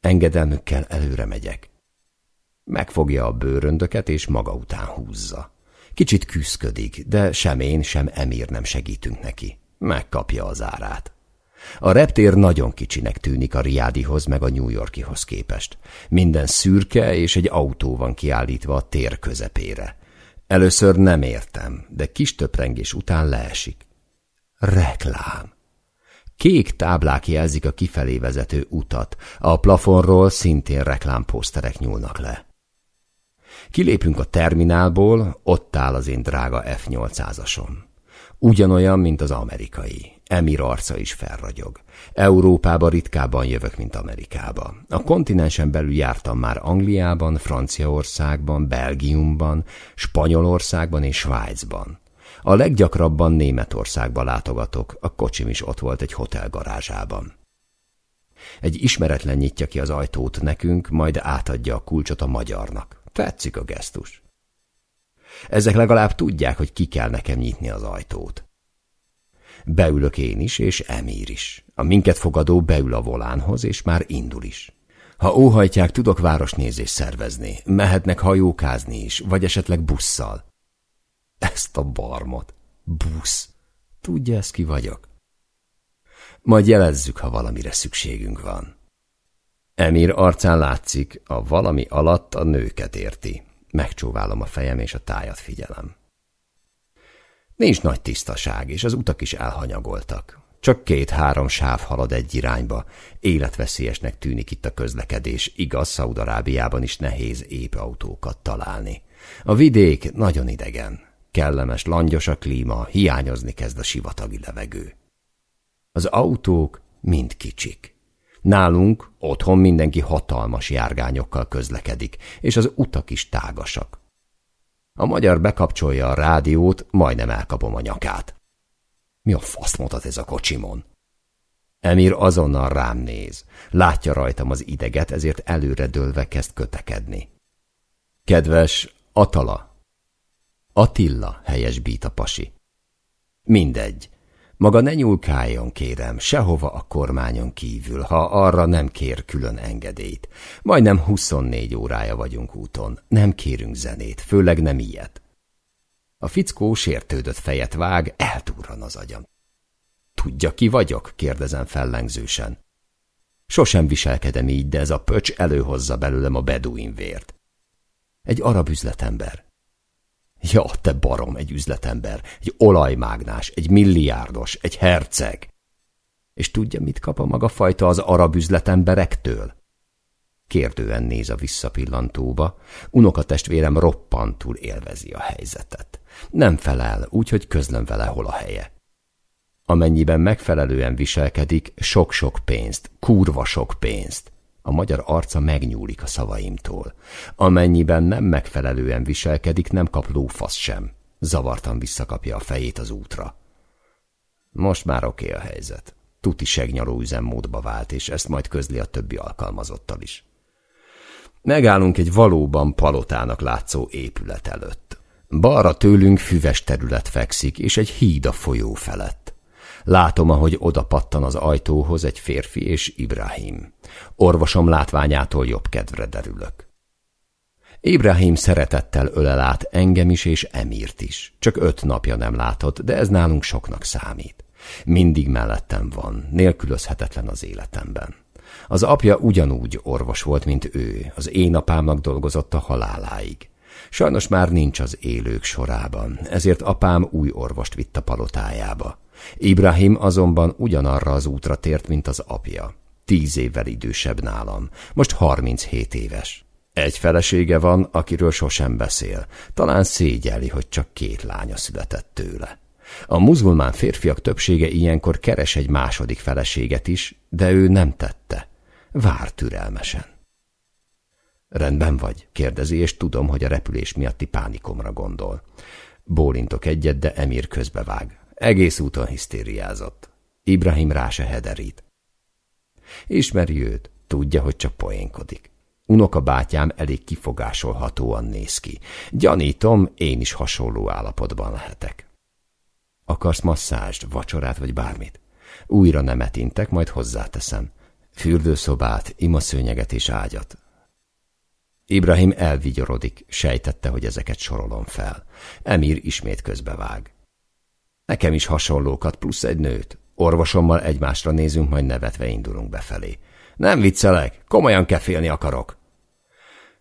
[SPEAKER 1] Engedelmükkel előre megyek. Megfogja a bőröndöket, és maga után húzza. Kicsit küszködik, de sem én, sem Emír nem segítünk neki. Megkapja az árát. A reptér nagyon kicsinek tűnik a Riádihoz meg a New Yorkihoz képest. Minden szürke, és egy autó van kiállítva a tér közepére. Először nem értem, de kis töprengés után leesik. Reklám. Kék táblák jelzik a kifelé vezető utat, a plafonról szintén reklámposzterek nyúlnak le. Kilépünk a terminálból, ott áll az én drága F-800-asom. Ugyanolyan, mint az amerikai. Emir arca is felragyog. Európába ritkábban jövök, mint Amerikába. A kontinensen belül jártam már Angliában, Franciaországban, Belgiumban, Spanyolországban és Svájcban. A leggyakrabban Németországba látogatok, a kocsim is ott volt egy hotel garázsában. Egy ismeretlen nyitja ki az ajtót nekünk, majd átadja a kulcsot a magyarnak. Tetszik a gesztus. Ezek legalább tudják, hogy ki kell nekem nyitni az ajtót. Beülök én is, és Emír is. A minket fogadó beül a volánhoz, és már indul is. Ha óhajtják, tudok városnézést szervezni. Mehetnek hajókázni is, vagy esetleg busszal. Ezt a barmot. Busz. Tudja ezt ki vagyok? Majd jelezzük, ha valamire szükségünk van. Emír arcán látszik, a valami alatt a nőket érti. Megcsóválom a fejem, és a tájat figyelem. Nincs nagy tisztaság, és az utak is elhanyagoltak. Csak két-három sáv halad egy irányba. Életveszélyesnek tűnik itt a közlekedés, igaz, Szaudarábiában is nehéz ép autókat találni. A vidék nagyon idegen. Kellemes, langyos a klíma, hiányozni kezd a sivatagi levegő. Az autók mind kicsik. Nálunk otthon mindenki hatalmas járgányokkal közlekedik, és az utak is tágasak. A magyar bekapcsolja a rádiót, majdnem elkapom a nyakát. Mi a fasz mutat ez a kocsimon? Emir azonnal rám néz. Látja rajtam az ideget, ezért előre dőlve kezd kötekedni. Kedves Atala! Attila, helyes bít a pasi. Mindegy. Maga ne nyúlkáljon, kérem, sehova a kormányon kívül, ha arra nem kér külön engedélyt. Majdnem 24 órája vagyunk úton. Nem kérünk zenét, főleg nem ilyet. A fickó sértődött fejet vág, eltúrran az agyam. Tudja, ki vagyok? kérdezem fellengzősen. Sosem viselkedem így, de ez a pöcs előhozza belőlem a beduin vért. Egy arab üzletember. Ja, te barom, egy üzletember, egy olajmágnás, egy milliárdos, egy herceg. És tudja, mit kap a maga fajta az arab üzletemberektől? Kérdően néz a visszapillantóba, unokatestvérem roppantul élvezi a helyzetet. Nem felel, úgyhogy közlöm vele, hol a helye. Amennyiben megfelelően viselkedik, sok-sok pénzt, kurva sok pénzt. A magyar arca megnyúlik a szavaimtól. Amennyiben nem megfelelően viselkedik, nem kap lófasz sem. Zavartan visszakapja a fejét az útra. Most már oké a helyzet. Tuti segnyaló üzemmódba vált, és ezt majd közli a többi alkalmazottal is. Megállunk egy valóban palotának látszó épület előtt. Balra tőlünk füves terület fekszik, és egy híd a folyó felett. Látom, ahogy oda pattan az ajtóhoz egy férfi és Ibrahim. Orvosom látványától jobb kedvre derülök. Ibrahim szeretettel ölel át engem is és Emírt is. Csak öt napja nem látott, de ez nálunk soknak számít. Mindig mellettem van, nélkülözhetetlen az életemben. Az apja ugyanúgy orvos volt, mint ő, az én apámnak dolgozott a haláláig. Sajnos már nincs az élők sorában, ezért apám új orvost vitt a palotájába. Ibrahim azonban ugyanarra az útra tért, mint az apja. Tíz évvel idősebb nálam, most harminchét éves. Egy felesége van, akiről sosem beszél. Talán szégyeli, hogy csak két lánya született tőle. A muzulmán férfiak többsége ilyenkor keres egy második feleséget is, de ő nem tette. Vár türelmesen. Rendben vagy? kérdezi, és tudom, hogy a repülés miatti pánikomra gondol. Bólintok egyet, de Emir közbevág. Egész úton hisztériázott. Ibrahim rá se hederít. Ismeri őt, tudja, hogy csak poénkodik. Unoka bátyám elég kifogásolhatóan néz ki. Gyanítom, én is hasonló állapotban lehetek. Akarsz masszást, vacsorát vagy bármit? Újra nemet intek, majd hozzáteszem. Fürdőszobát, imaszőnyeget és ágyat. Ibrahim elvigyorodik, sejtette, hogy ezeket sorolom fel. Emir ismét közbevág. Nekem is hasonlókat, plusz egy nőt. Orvosommal egymásra nézünk, majd nevetve indulunk befelé. Nem viccelek, komolyan kefélni akarok.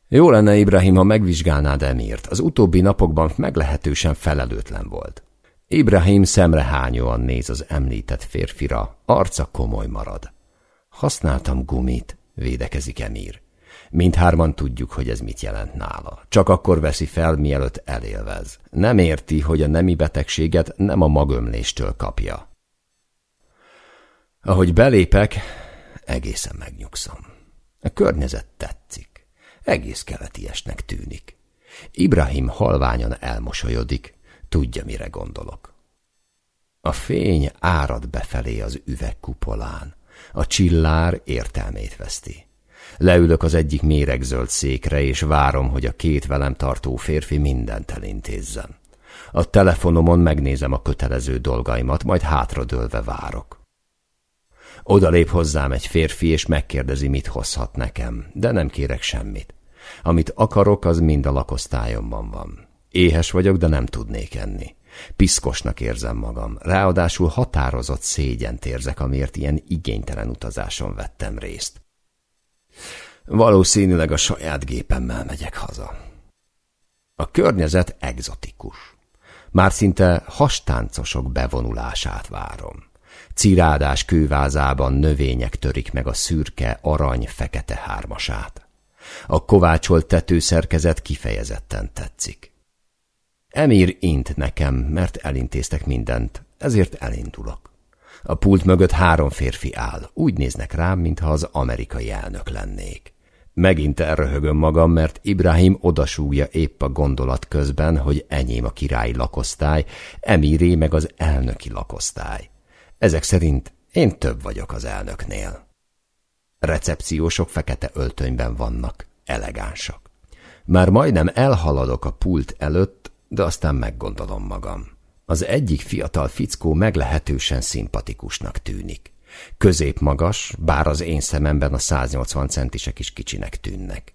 [SPEAKER 1] Jó lenne, Ibrahim, ha megvizsgálnád Emirt. Az utóbbi napokban meglehetősen felelőtlen volt. Ibrahim szemrehányóan néz az említett férfira, arca komoly marad. Használtam gumit, védekezik Emir. Mindhárman tudjuk, hogy ez mit jelent nála. Csak akkor veszi fel, mielőtt elélvez. Nem érti, hogy a nemi betegséget nem a magömléstől kapja. Ahogy belépek, egészen megnyugszom. A környezet tetszik. Egész keletiesnek tűnik. Ibrahim halványan elmosolyodik, tudja, mire gondolok. A fény árad befelé az üvegkupolán, a csillár értelmét veszti. Leülök az egyik méregzöld székre, és várom, hogy a két velem tartó férfi mindent elintézzen. A telefonomon megnézem a kötelező dolgaimat, majd hátradőlve várok. Oda lép hozzám egy férfi, és megkérdezi, mit hozhat nekem, de nem kérek semmit. Amit akarok, az mind a lakosztályomban van. Éhes vagyok, de nem tudnék enni. Piszkosnak érzem magam, ráadásul határozott szégyent érzek, amiért ilyen igénytelen utazáson vettem részt. Valószínűleg a saját gépemmel megyek haza. A környezet egzotikus. Már szinte hastáncosok bevonulását várom. Cirádás kővázában növények törik meg a szürke, arany-fekete hármasát. A kovácsolt tetőszerkezet kifejezetten tetszik. Emir int nekem, mert elintéztek mindent, ezért elindulok. A pult mögött három férfi áll, úgy néznek rám, mintha az amerikai elnök lennék. Megint elröhögöm magam, mert Ibrahim odasúgja épp a gondolat közben, hogy enyém a királyi lakosztály, Emiré meg az elnöki lakosztály. Ezek szerint én több vagyok az elnöknél. Recepciósok fekete öltönyben vannak, elegánsak. Már majdnem elhaladok a pult előtt, de aztán meggondolom magam. Az egyik fiatal fickó meglehetősen szimpatikusnak tűnik. Középmagas, bár az én szememben a 180 centisek is kicsinek tűnnek.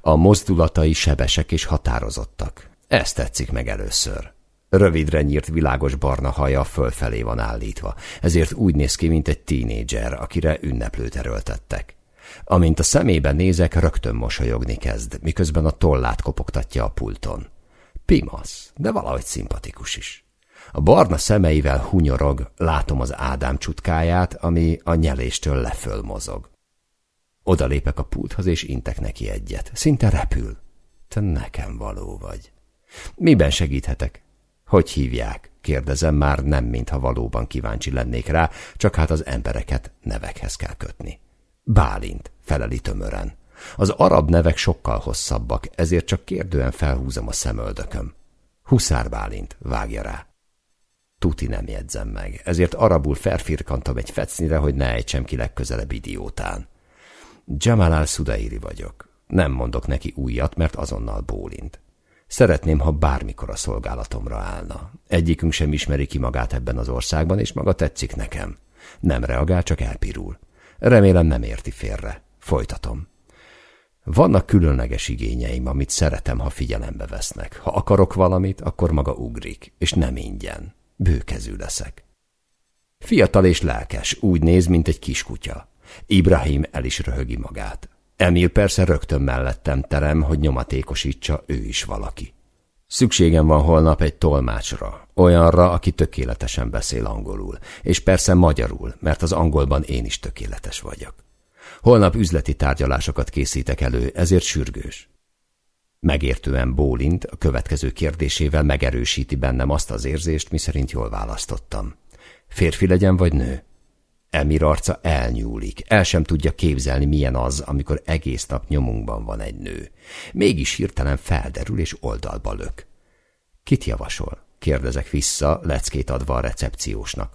[SPEAKER 1] A mozdulatai sebesek és határozottak. Ez tetszik meg először. Rövidre nyírt világos barna haja fölfelé van állítva, ezért úgy néz ki, mint egy tínédzser, akire ünneplőt erőltettek. Amint a szemébe nézek, rögtön mosolyogni kezd, miközben a tollát kopogtatja a pulton. Pimasz, de valahogy szimpatikus is. A barna szemeivel hunyorog, látom az Ádám csutkáját, ami a nyeléstől leföl mozog. Oda lépek a pulthoz, és intek neki egyet. Szinte repül. Te nekem való vagy. Miben segíthetek? Hogy hívják? Kérdezem már nem, mintha valóban kíváncsi lennék rá, csak hát az embereket nevekhez kell kötni. Bálint, feleli tömören. Az arab nevek sokkal hosszabbak, ezért csak kérdően felhúzom a szemöldököm. Huszár Bálint, vágja rá. Tuti nem jegyzem meg, ezért arabul felfirkantam egy fecnire, hogy ne ejtsem ki legközelebb idiótán. Jamal al-Sudairi vagyok. Nem mondok neki újat, mert azonnal bólint. Szeretném, ha bármikor a szolgálatomra állna. Egyikünk sem ismeri ki magát ebben az országban, és maga tetszik nekem. Nem reagál, csak elpirul. Remélem nem érti félre. Folytatom. Vannak különleges igényeim, amit szeretem, ha figyelembe vesznek. Ha akarok valamit, akkor maga ugrik, és nem ingyen. Bőkezű leszek. Fiatal és lelkes, úgy néz, mint egy kiskutya. Ibrahim el is röhögi magát. Emil persze rögtön mellettem terem, hogy nyomatékosítsa, ő is valaki. Szükségem van holnap egy tolmácsra, olyanra, aki tökéletesen beszél angolul, és persze magyarul, mert az angolban én is tökéletes vagyok. Holnap üzleti tárgyalásokat készítek elő, ezért sürgős. Megértően bólint, a következő kérdésével megerősíti bennem azt az érzést, miszerint jól választottam. Férfi legyen vagy nő? Emir arca elnyúlik, el sem tudja képzelni, milyen az, amikor egész nap nyomunkban van egy nő. Mégis hirtelen felderül és oldalba lök. Kit javasol? Kérdezek vissza, leckét adva a recepciósnak.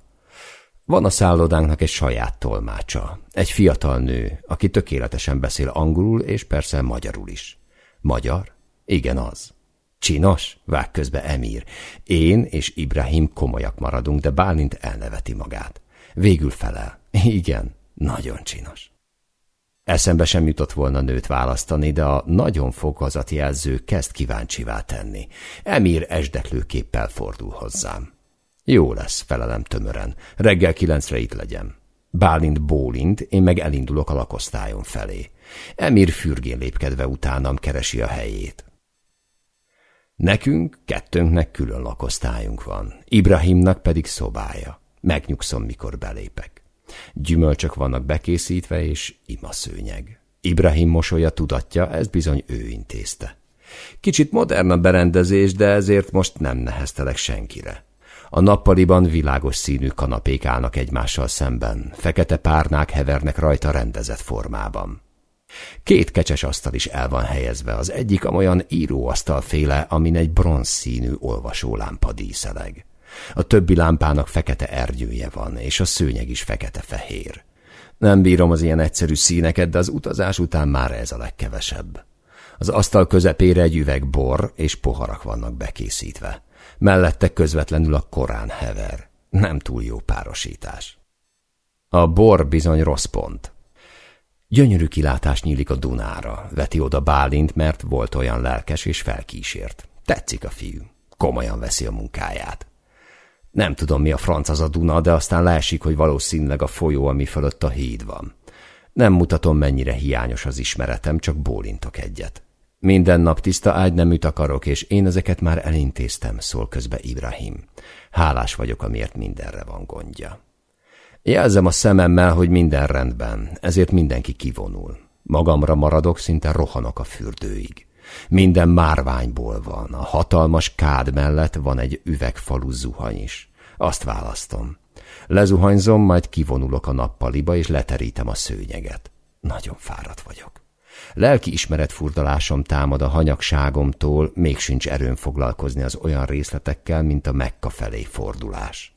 [SPEAKER 1] Van a szállodánknak egy saját tolmácsa, egy fiatal nő, aki tökéletesen beszél angolul és persze magyarul is. Magyar? Igen az. Csinos? Vág közbe Emír. Én és Ibrahim komolyak maradunk, de Bálint elneveti magát. Végül felel. Igen, nagyon csinos. Eszembe sem jutott volna nőt választani, de a nagyon jelző kezd kíváncsivá tenni. Emír esdeklőképpel fordul hozzám. Jó lesz, felelem tömören. Reggel kilencre itt legyen. Bálint bólint, én meg elindulok a lakosztályon felé. Emír fürgén lépkedve utánam keresi a helyét. Nekünk, kettőnknek külön lakosztályunk van, Ibrahimnak pedig szobája. Megnyugszom, mikor belépek. Gyümölcsök vannak bekészítve, és imaszőnyeg. Ibrahim mosolya tudatja, ezt bizony ő intézte. Kicsit modern a berendezés, de ezért most nem neheztelek senkire. A nappaliban világos színű kanapék állnak egymással szemben, fekete párnák hevernek rajta rendezett formában. Két kecses asztal is el van helyezve, az egyik amolyan íróasztalféle, amin egy bronz színű olvasólámpa díszeleg. A többi lámpának fekete erdője van, és a szőnyeg is fekete-fehér. Nem bírom az ilyen egyszerű színeket, de az utazás után már ez a legkevesebb. Az asztal közepére egy üveg bor és poharak vannak bekészítve. Mellette közvetlenül a korán hever. Nem túl jó párosítás. A bor bizony rossz pont. Gyönyörű kilátás nyílik a Dunára, veti oda Bálint, mert volt olyan lelkes és felkísért. Tetszik a fiú, komolyan veszi a munkáját. Nem tudom, mi a franc az a Duna, de aztán leesik, hogy valószínűleg a folyó, ami fölött a híd van. Nem mutatom, mennyire hiányos az ismeretem, csak bólintok egyet. Minden nap tiszta ágyneműt akarok, és én ezeket már elintéztem, szól közbe Ibrahim. Hálás vagyok, amiért mindenre van gondja. Jelzem a szememmel, hogy minden rendben, ezért mindenki kivonul. Magamra maradok, szinte rohanok a fürdőig. Minden márványból van, a hatalmas kád mellett van egy üvegfalú zuhany is. Azt választom. Lezuhanyzom, majd kivonulok a nappaliba, és leterítem a szőnyeget. Nagyon fáradt vagyok. Lelki ismeret furdalásom támad a hanyagságomtól, még sincs erőn foglalkozni az olyan részletekkel, mint a Mekka felé fordulás.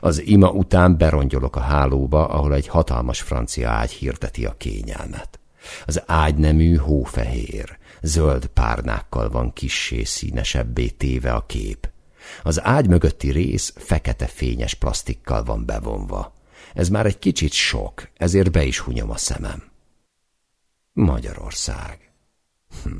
[SPEAKER 1] Az ima után berongyolok a hálóba, ahol egy hatalmas francia ágy hirdeti a kényelmet. Az ágynemű hófehér, zöld párnákkal van kissé színesebbé téve a kép. Az ágy mögötti rész fekete fényes plastikkal van bevonva. Ez már egy kicsit sok, ezért be is hunyom a szemem. Magyarország. Hm.